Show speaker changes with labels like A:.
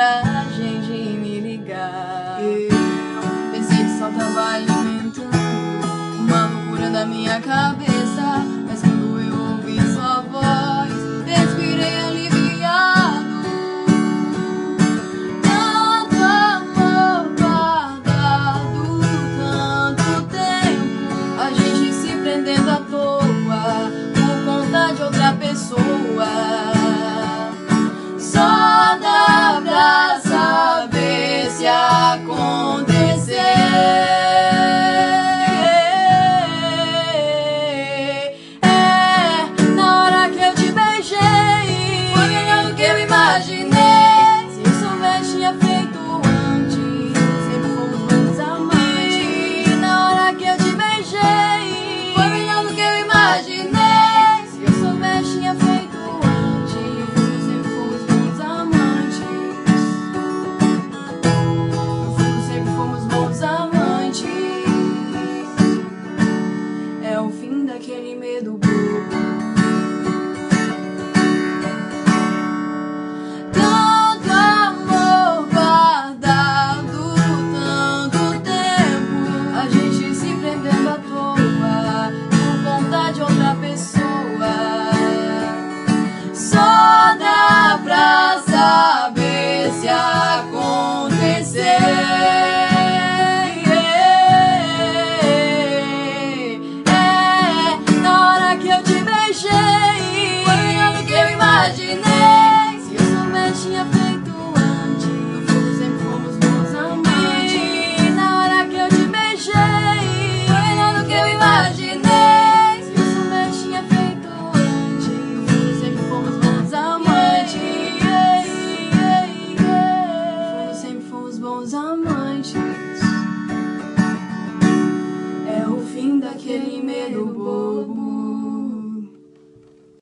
A: coragem de me ligar. Eu pensei que só tava inventando uma loucura da minha cabeça. the world. amantes. É o fim daquele medo bobo.